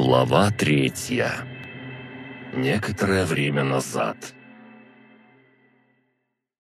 Глава третья. Некоторое время назад.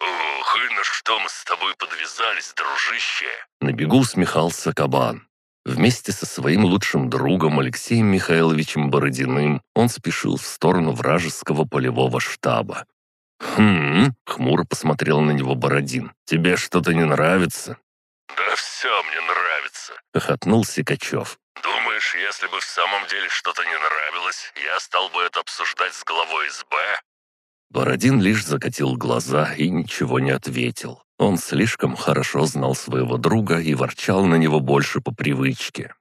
«Ох, и на что мы с тобой подвязались, дружище?» На бегу усмехался кабан. Вместе со своим лучшим другом Алексеем Михайловичем Бородиным он спешил в сторону вражеского полевого штаба. «Хм...» — хмуро посмотрел на него Бородин. «Тебе что-то не нравится?» «Да все мне нравится!» — хохотнул Сикачев. «Думаешь, если бы в самом деле что-то не нравилось, я стал бы это обсуждать с главой СБ?» Бородин лишь закатил глаза и ничего не ответил. Он слишком хорошо знал своего друга и ворчал на него больше по привычке.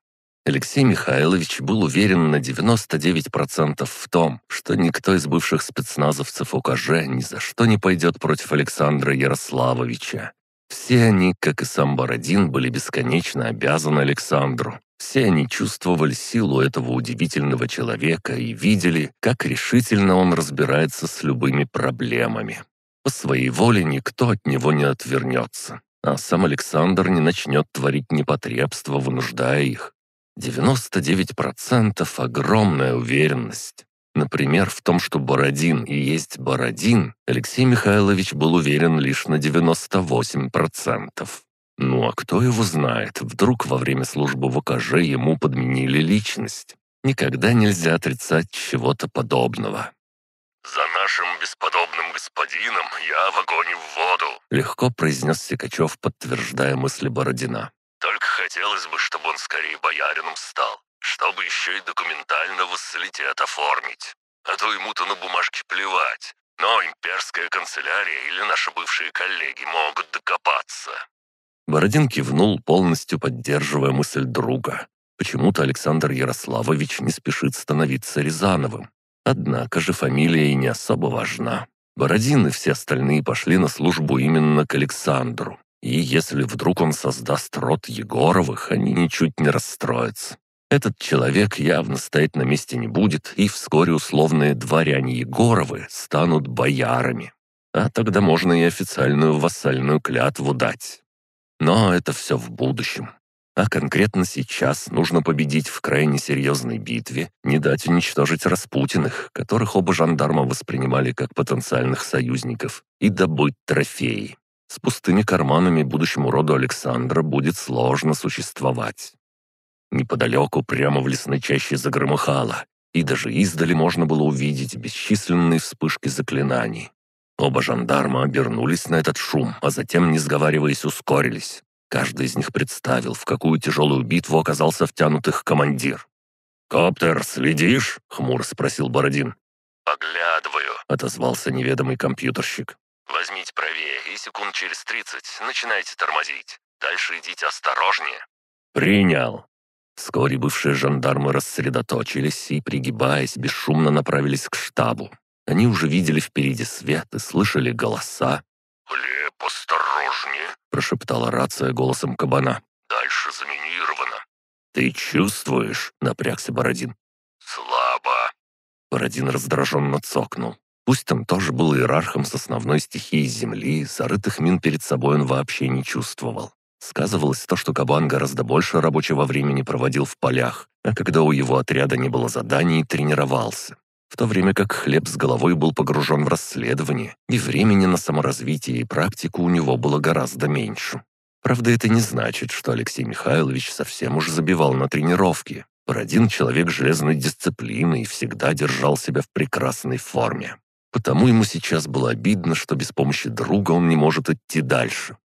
Алексей Михайлович был уверен на 99% в том, что никто из бывших спецназовцев УКЖ ни за что не пойдет против Александра Ярославовича. Все они, как и сам Бородин, были бесконечно обязаны Александру. Все они чувствовали силу этого удивительного человека и видели, как решительно он разбирается с любыми проблемами. По своей воле никто от него не отвернется, а сам Александр не начнет творить непотребства, вынуждая их. 99% огромная уверенность. Например, в том, что Бородин и есть Бородин, Алексей Михайлович был уверен лишь на 98%. Ну а кто его знает, вдруг во время службы в ОКЖ ему подменили личность. Никогда нельзя отрицать чего-то подобного. «За нашим бесподобным господином я в огонь и в воду», — легко произнес Сикачев, подтверждая мысли Бородина. «Только хотелось бы, чтобы он скорее боярином стал, чтобы еще и документально вассалитет оформить. А то ему-то на бумажке плевать, но имперская канцелярия или наши бывшие коллеги могут докопаться». Бородин кивнул, полностью поддерживая мысль друга. Почему-то Александр Ярославович не спешит становиться Рязановым. Однако же фамилия и не особо важна. Бородин и все остальные пошли на службу именно к Александру. И если вдруг он создаст род Егоровых, они ничуть не расстроятся. Этот человек явно стоять на месте не будет, и вскоре условные дворяне Егоровы станут боярами. А тогда можно и официальную вассальную клятву дать. Но это все в будущем. А конкретно сейчас нужно победить в крайне серьезной битве, не дать уничтожить Распутиных, которых оба жандарма воспринимали как потенциальных союзников, и добыть трофеи. С пустыми карманами будущему роду Александра будет сложно существовать. Неподалеку, прямо в лесной чаще загромыхало, и даже издали можно было увидеть бесчисленные вспышки заклинаний. Оба жандарма обернулись на этот шум, а затем, не сговариваясь, ускорились. Каждый из них представил, в какую тяжелую битву оказался втянут их командир. «Коптер, следишь?» — хмуро спросил Бородин. «Поглядываю», — отозвался неведомый компьютерщик. «Возьмите правее, и секунд через тридцать начинайте тормозить. Дальше идите осторожнее». «Принял». Вскоре бывшие жандармы рассредоточились и, пригибаясь, бесшумно направились к штабу. Они уже видели впереди свет и слышали голоса. «Глеб, осторожнее!» — прошептала рация голосом кабана. «Дальше заминировано». «Ты чувствуешь?» — напрягся Бородин. «Слабо». Бородин раздраженно цокнул. Пусть он тоже был иерархом с основной стихией земли, зарытых мин перед собой он вообще не чувствовал. Сказывалось то, что кабан гораздо больше рабочего времени проводил в полях, а когда у его отряда не было заданий, тренировался в то время как хлеб с головой был погружен в расследование, и времени на саморазвитие и практику у него было гораздо меньше. Правда, это не значит, что Алексей Михайлович совсем уж забивал на тренировки. Бородин человек железной дисциплины и всегда держал себя в прекрасной форме. Потому ему сейчас было обидно, что без помощи друга он не может идти дальше.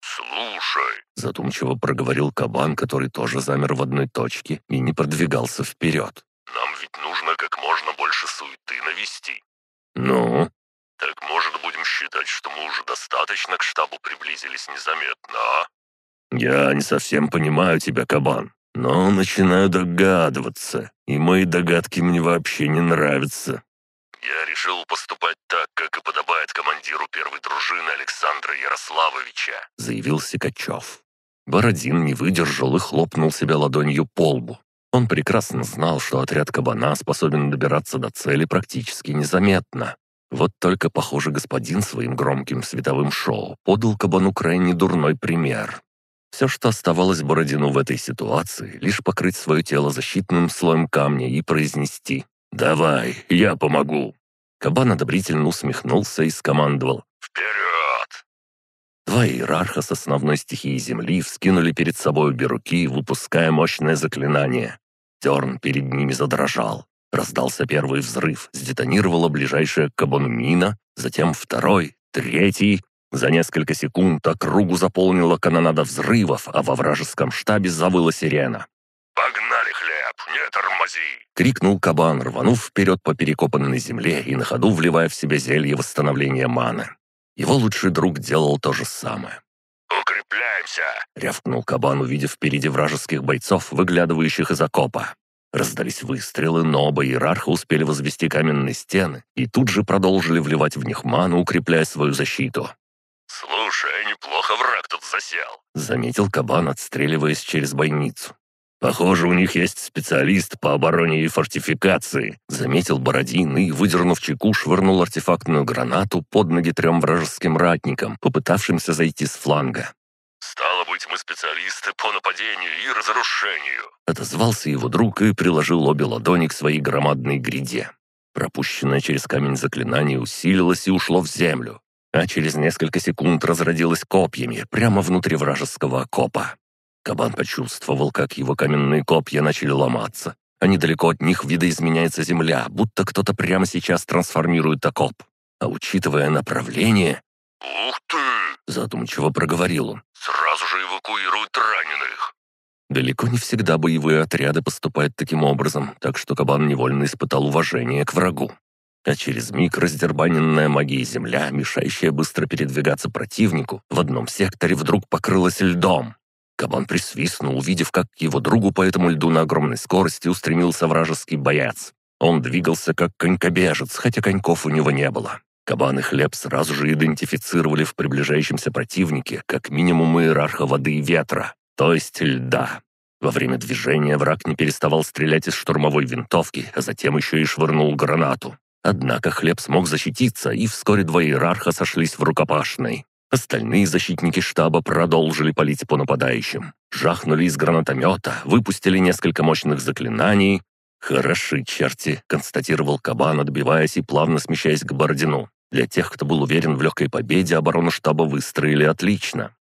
«Слушай», — задумчиво проговорил кабан, который тоже замер в одной точке и не продвигался вперед. «Нам ведь нужно как можно суеты навести». «Ну?» «Так, может, будем считать, что мы уже достаточно к штабу приблизились незаметно, а?» «Я не совсем понимаю тебя, кабан, но начинаю догадываться, и мои догадки мне вообще не нравятся». «Я решил поступать так, как и подобает командиру первой дружины Александра Ярославовича», заявил Сикачев. Бородин не выдержал и хлопнул себя ладонью по лбу. Он прекрасно знал, что отряд кабана способен добираться до цели практически незаметно. Вот только, похоже, господин своим громким световым шоу подал кабану крайне дурной пример. Все, что оставалось Бородину в этой ситуации, лишь покрыть свое тело защитным слоем камня и произнести «Давай, я помогу». Кабан одобрительно усмехнулся и скомандовал «Вперед!». Два иерарха с основной стихией Земли вскинули перед собой обе руки, выпуская мощное заклинание. Терн перед ними задрожал. Раздался первый взрыв, сдетонировала ближайшая к кабану мина, затем второй, третий, за несколько секунд округу заполнила канонада взрывов, а во вражеском штабе завыла сирена. «Погнали, хлеб, не тормози!» — крикнул кабан, рванув вперед по перекопанной земле и на ходу вливая в себя зелье восстановления маны. Его лучший друг делал то же самое. «Укрепляемся!» — рявкнул кабан, увидев впереди вражеских бойцов, выглядывающих из окопа. Раздались выстрелы, но оба иерарха успели возвести каменные стены и тут же продолжили вливать в них ману, укрепляя свою защиту. «Слушай, неплохо враг тут засел», — заметил кабан, отстреливаясь через бойницу. «Похоже, у них есть специалист по обороне и фортификации», — заметил Бородин и, выдернув чеку, швырнул артефактную гранату под ноги трем вражеским ратникам, попытавшимся зайти с фланга. «Стало быть, мы специалисты по нападению и разрушению», — отозвался его друг и приложил обе ладони к своей громадной гряде. Пропущенное через камень заклинание усилилось и ушло в землю а через несколько секунд разродилась копьями прямо внутри вражеского окопа. Кабан почувствовал, как его каменные копья начали ломаться, а недалеко от них видоизменяется земля, будто кто-то прямо сейчас трансформирует окоп. А учитывая направление... «Ух ты!» — задумчиво проговорил он. «Сразу же эвакуируют раненых!» Далеко не всегда боевые отряды поступают таким образом, так что кабан невольно испытал уважение к врагу а через миг раздербаненная магией земля, мешающая быстро передвигаться противнику, в одном секторе вдруг покрылась льдом. Кабан присвистнул, увидев, как к его другу по этому льду на огромной скорости устремился вражеский боец. Он двигался как конькобежец, хотя коньков у него не было. Кабан и хлеб сразу же идентифицировали в приближающемся противнике как минимум иерарха воды и ветра, то есть льда. Во время движения враг не переставал стрелять из штурмовой винтовки, а затем еще и швырнул гранату. Однако хлеб смог защититься, и вскоре два иерарха сошлись в рукопашной. Остальные защитники штаба продолжили палить по нападающим. Жахнули из гранатомета, выпустили несколько мощных заклинаний. «Хороши, черти», — констатировал Кабан, отбиваясь и плавно смещаясь к Бородину. Для тех, кто был уверен в легкой победе, оборону штаба выстроили отлично.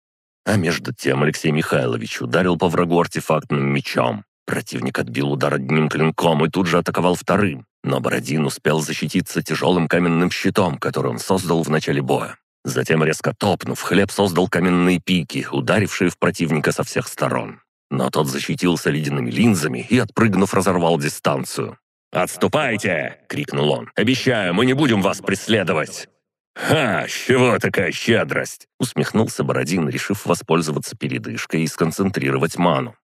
А между тем Алексей Михайлович ударил по врагу артефактным мечом. Противник отбил удар одним клинком и тут же атаковал вторым. Но Бородин успел защититься тяжелым каменным щитом, который он создал в начале боя. Затем, резко топнув, хлеб создал каменные пики, ударившие в противника со всех сторон. Но тот защитился ледяными линзами и, отпрыгнув, разорвал дистанцию. «Отступайте!» — крикнул он. «Обещаю, мы не будем вас преследовать!» «Ха! Чего такая щедрость?» — усмехнулся Бородин, решив воспользоваться передышкой и сконцентрировать ману.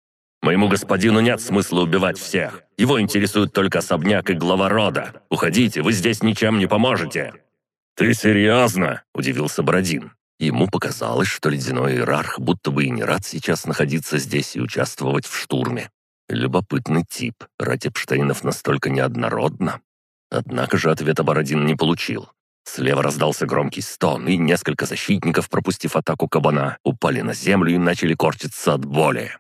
Моему господину нет смысла убивать всех. Его интересует только особняк и глава рода. Уходите, вы здесь ничем не поможете». «Ты серьезно?» – удивился Бородин. Ему показалось, что ледяной иерарх будто бы и не рад сейчас находиться здесь и участвовать в штурме. Любопытный тип. Рать Эпштейнов настолько неоднородно. Однако же ответа Бородин не получил. Слева раздался громкий стон, и несколько защитников, пропустив атаку кабана, упали на землю и начали корчиться от боли.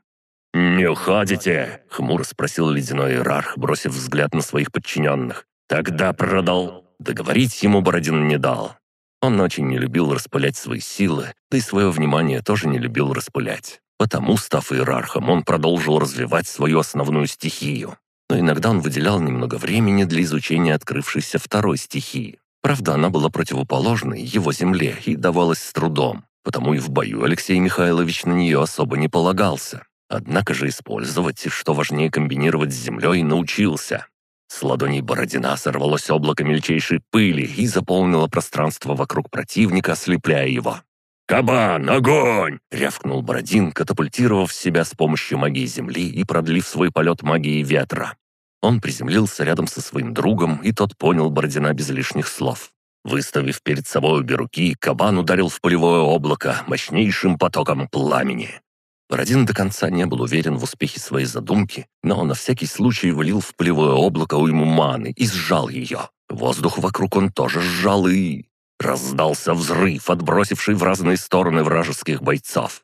«Не уходите?» — хмуро спросил ледяной иерарх, бросив взгляд на своих подчиненных. «Тогда продал...» Договорить ему Бородин не дал. Он очень не любил распылять свои силы, да и свое внимание тоже не любил распылять. Потому, став иерархом, он продолжил развивать свою основную стихию. Но иногда он выделял немного времени для изучения открывшейся второй стихии. Правда, она была противоположной его земле и давалась с трудом, потому и в бою Алексей Михайлович на нее особо не полагался. Однако же использовать и, что важнее, комбинировать с землей научился. С ладоней Бородина сорвалось облако мельчайшей пыли и заполнило пространство вокруг противника, ослепляя его. «Кабан, огонь!» — рявкнул Бородин, катапультировав себя с помощью магии земли и продлив свой полет магии ветра. Он приземлился рядом со своим другом, и тот понял Бородина без лишних слов. Выставив перед собой обе руки, кабан ударил в полевое облако мощнейшим потоком пламени. Бородин до конца не был уверен в успехе своей задумки, но на всякий случай вылил в полевое облако уйму маны и сжал ее. Воздух вокруг он тоже сжал и... Раздался взрыв, отбросивший в разные стороны вражеских бойцов.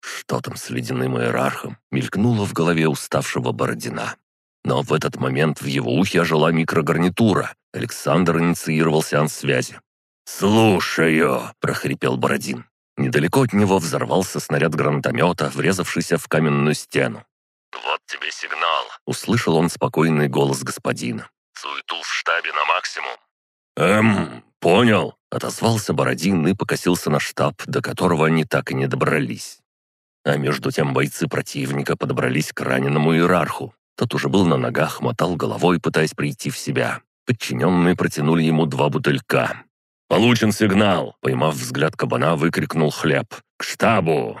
Что там с ледяным иерархом? Мелькнуло в голове уставшего Бородина. Но в этот момент в его ухе ожила микрогарнитура. Александр инициировал сеанс связи. «Слушаю!» — прохрипел Бородин. Недалеко от него взорвался снаряд гранатомета, врезавшийся в каменную стену. «Вот тебе сигнал», — услышал он спокойный голос господина. «Суету в штабе на максимум». «Эм, понял», — отозвался Бородин и покосился на штаб, до которого они так и не добрались. А между тем бойцы противника подобрались к раненому иерарху. Тот уже был на ногах, мотал головой, пытаясь прийти в себя. Подчиненные протянули ему два бутылька. «Получен сигнал!» — поймав взгляд кабана, выкрикнул хлеб. «К штабу!»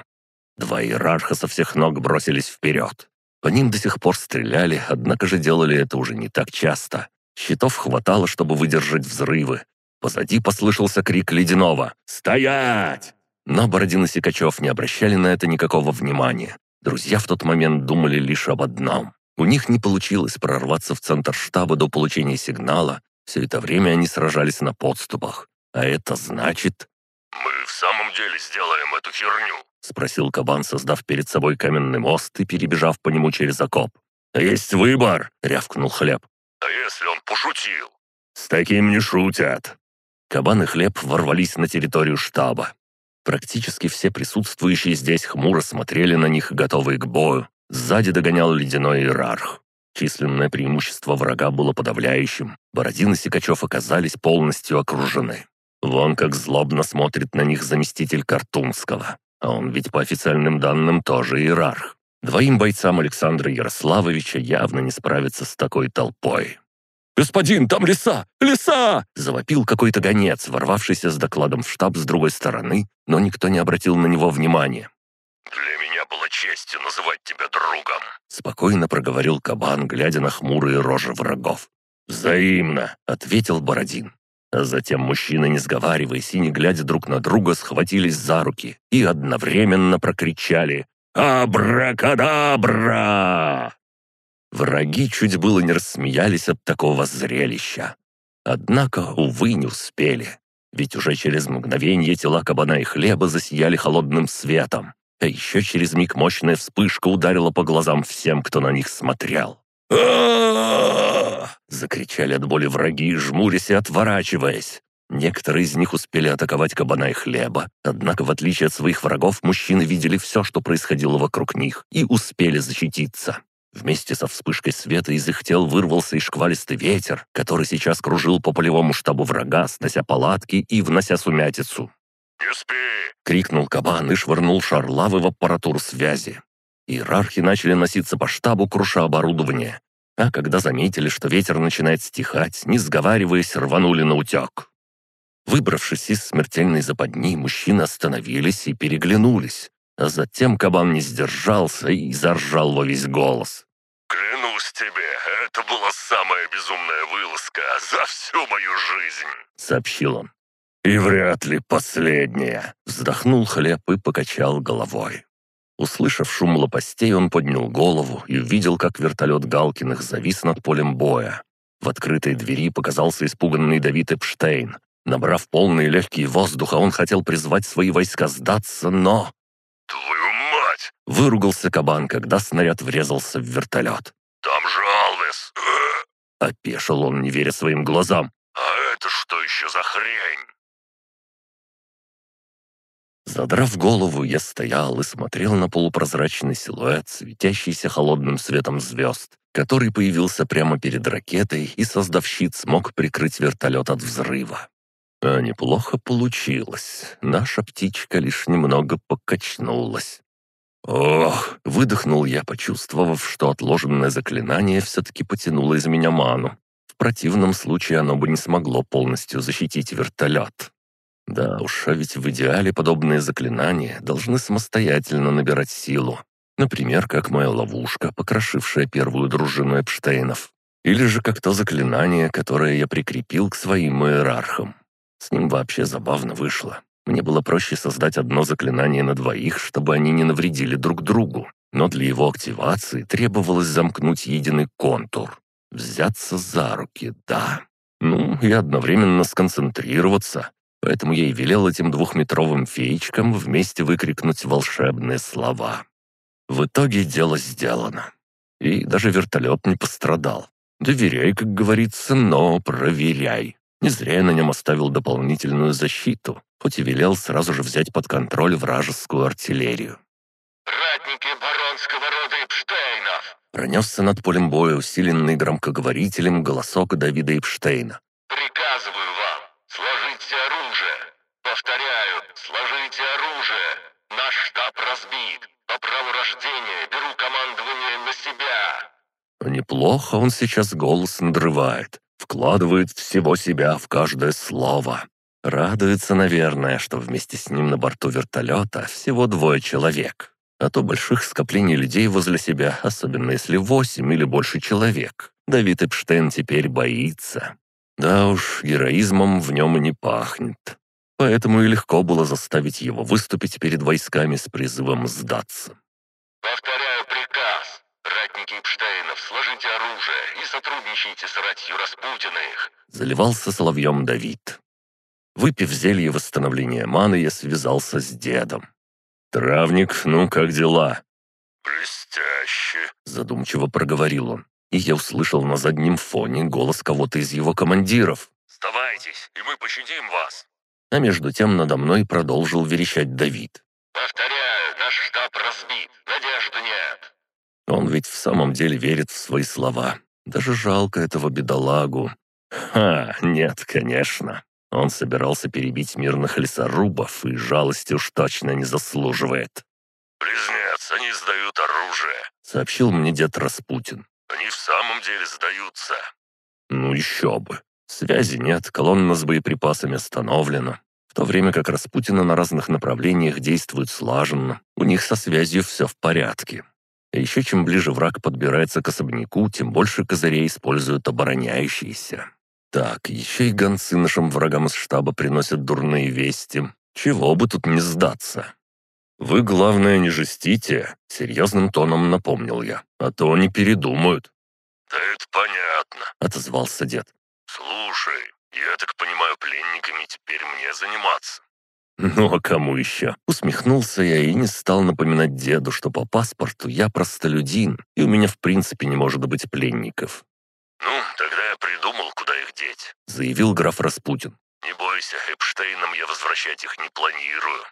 Два иерарха со всех ног бросились вперед. По ним до сих пор стреляли, однако же делали это уже не так часто. Щитов хватало, чтобы выдержать взрывы. Позади послышался крик Ледяного «Стоять!». Но Бородин и Сикачев не обращали на это никакого внимания. Друзья в тот момент думали лишь об одном. У них не получилось прорваться в центр штаба до получения сигнала. Все это время они сражались на подступах. А это значит... «Мы в самом деле сделаем эту херню?» — спросил Кабан, создав перед собой каменный мост и перебежав по нему через окоп. «Есть выбор!» — рявкнул Хлеб. «А если он пошутил?» «С таким не шутят!» Кабан и Хлеб ворвались на территорию штаба. Практически все присутствующие здесь хмуро смотрели на них, готовые к бою. Сзади догонял ледяной иерарх. Численное преимущество врага было подавляющим. Бородин и Сикачев оказались полностью окружены. Вон как злобно смотрит на них заместитель Картунского. А он ведь по официальным данным тоже иерарх. Двоим бойцам Александра Ярославовича явно не справиться с такой толпой. «Господин, там леса! Леса!» — завопил какой-то гонец, ворвавшийся с докладом в штаб с другой стороны, но никто не обратил на него внимания. «Для меня было честью называть тебя другом», — спокойно проговорил кабан, глядя на хмурые рожи врагов. «Взаимно», — ответил Бородин. А затем мужчины, не сговариваясь и не глядя друг на друга, схватились за руки и одновременно прокричали «Абракадабра!». Враги чуть было не рассмеялись от такого зрелища. Однако, увы, не успели. Ведь уже через мгновение тела кабана и хлеба засияли холодным светом. А еще через миг мощная вспышка ударила по глазам всем, кто на них смотрел. Закричали от боли враги, жмурясь и отворачиваясь. Некоторые из них успели атаковать кабана и хлеба, однако, в отличие от своих врагов, мужчины видели все, что происходило вокруг них, и успели защититься. Вместе со вспышкой света из их тел вырвался и шквалистый ветер, который сейчас кружил по полевому штабу врага, снося палатки и внося сумятицу. «Не спи!» — крикнул кабан и швырнул шар лавы в аппаратуру связи. Иерархи начали носиться по штабу, круша оборудование. А когда заметили, что ветер начинает стихать, не сговариваясь, рванули на утек. Выбравшись из смертельной западни, мужчины остановились и переглянулись. А затем кабан не сдержался и заржал во весь голос. «Клянусь тебе, это была самая безумная вылазка за всю мою жизнь!» — сообщил он. «И вряд ли последняя!» — вздохнул хлеб и покачал головой. Услышав шум лопастей, он поднял голову и увидел, как вертолет Галкиных завис над полем боя. В открытой двери показался испуганный Давид Эпштейн. Набрав полные легкие воздуха, он хотел призвать свои войска сдаться, но... «Твою мать!» — выругался кабан, когда снаряд врезался в вертолет. «Там же Алвес!» Опешил он, не веря своим глазам. «А это что еще за хрень?» Задрав голову, я стоял и смотрел на полупрозрачный силуэт, светящийся холодным светом звезд, который появился прямо перед ракетой, и, создав щит, смог прикрыть вертолет от взрыва. А неплохо получилось. Наша птичка лишь немного покачнулась. «Ох!» — выдохнул я, почувствовав, что отложенное заклинание все-таки потянуло из меня ману. В противном случае оно бы не смогло полностью защитить вертолет. Да уж, а ведь в идеале подобные заклинания должны самостоятельно набирать силу. Например, как моя ловушка, покрошившая первую дружину Эпштейнов. Или же как то заклинание, которое я прикрепил к своим иерархам. С ним вообще забавно вышло. Мне было проще создать одно заклинание на двоих, чтобы они не навредили друг другу. Но для его активации требовалось замкнуть единый контур. Взяться за руки, да. Ну, и одновременно сконцентрироваться, поэтому я и велел этим двухметровым феечкам вместе выкрикнуть волшебные слова. В итоге дело сделано. И даже вертолет не пострадал. Доверяй, как говорится, но проверяй. Не зря я на нем оставил дополнительную защиту, хоть и велел сразу же взять под контроль вражескую артиллерию. «Ратники баронского рода Эпштейнов!» Пронесся над полем боя усиленный громкоговорителем голосок Давида Эпштейна. «Приказываю вам, сложите оружие! Повторяю, сложите оружие! Наш штаб разбит! По праву рождения беру командование на себя!» Неплохо он сейчас голос надрывает, вкладывает всего себя в каждое слово. Радуется, наверное, что вместе с ним на борту вертолета всего двое человек. А то больших скоплений людей возле себя, особенно если восемь или больше человек. Давид Эпштейн теперь боится. Да уж, героизмом в нем и не пахнет. Поэтому и легко было заставить его выступить перед войсками с призывом сдаться. «Повторяю приказ! Ратники Эпштейнов, сложите оружие и сотрудничайте с ратью Распутиных!» Заливался соловьем Давид. Выпив зелье восстановления маны, я связался с дедом. «Травник, ну как дела?» «Блестяще!» — задумчиво проговорил он. И я услышал на заднем фоне голос кого-то из его командиров. «Сдавайтесь, и мы пощадим вас!» А между тем надо мной продолжил верещать Давид. «Повторяю, наш штаб разбит, надежды нет!» Он ведь в самом деле верит в свои слова. Даже жалко этого бедолагу. Ха, нет, конечно. Он собирался перебить мирных лесорубов и жалости уж точно не заслуживает. «Близнец, они сдают оружие!» — сообщил мне дед Распутин. «Они в самом деле сдаются!» Ну еще бы. Связи нет, колонна с боеприпасами остановлена. В то время как Распутина на разных направлениях действует слаженно, у них со связью все в порядке. А еще чем ближе враг подбирается к особняку, тем больше козырей используют обороняющиеся. Так, еще и гонцы нашим врагам из штаба приносят дурные вести. Чего бы тут не сдаться? «Вы, главное, не жестите», — серьезным тоном напомнил я, «а то они передумают». «Да это понятно», — отозвался дед. «Слушай, я так понимаю, пленниками теперь мне заниматься». «Ну а кому еще?» Усмехнулся я и не стал напоминать деду, что по паспорту я простолюдин, и у меня в принципе не может быть пленников. «Ну, тогда я придумал, куда их деть», — заявил граф Распутин. «Не бойся, Эпштейнам я возвращать их не планирую».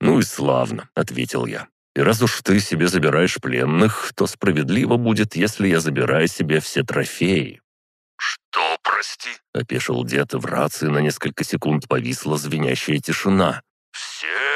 «Ну и славно», — ответил я. «И раз уж ты себе забираешь пленных, то справедливо будет, если я забираю себе все трофеи». «Что, прости?» — опешил дед, в рации на несколько секунд повисла звенящая тишина. «Все?»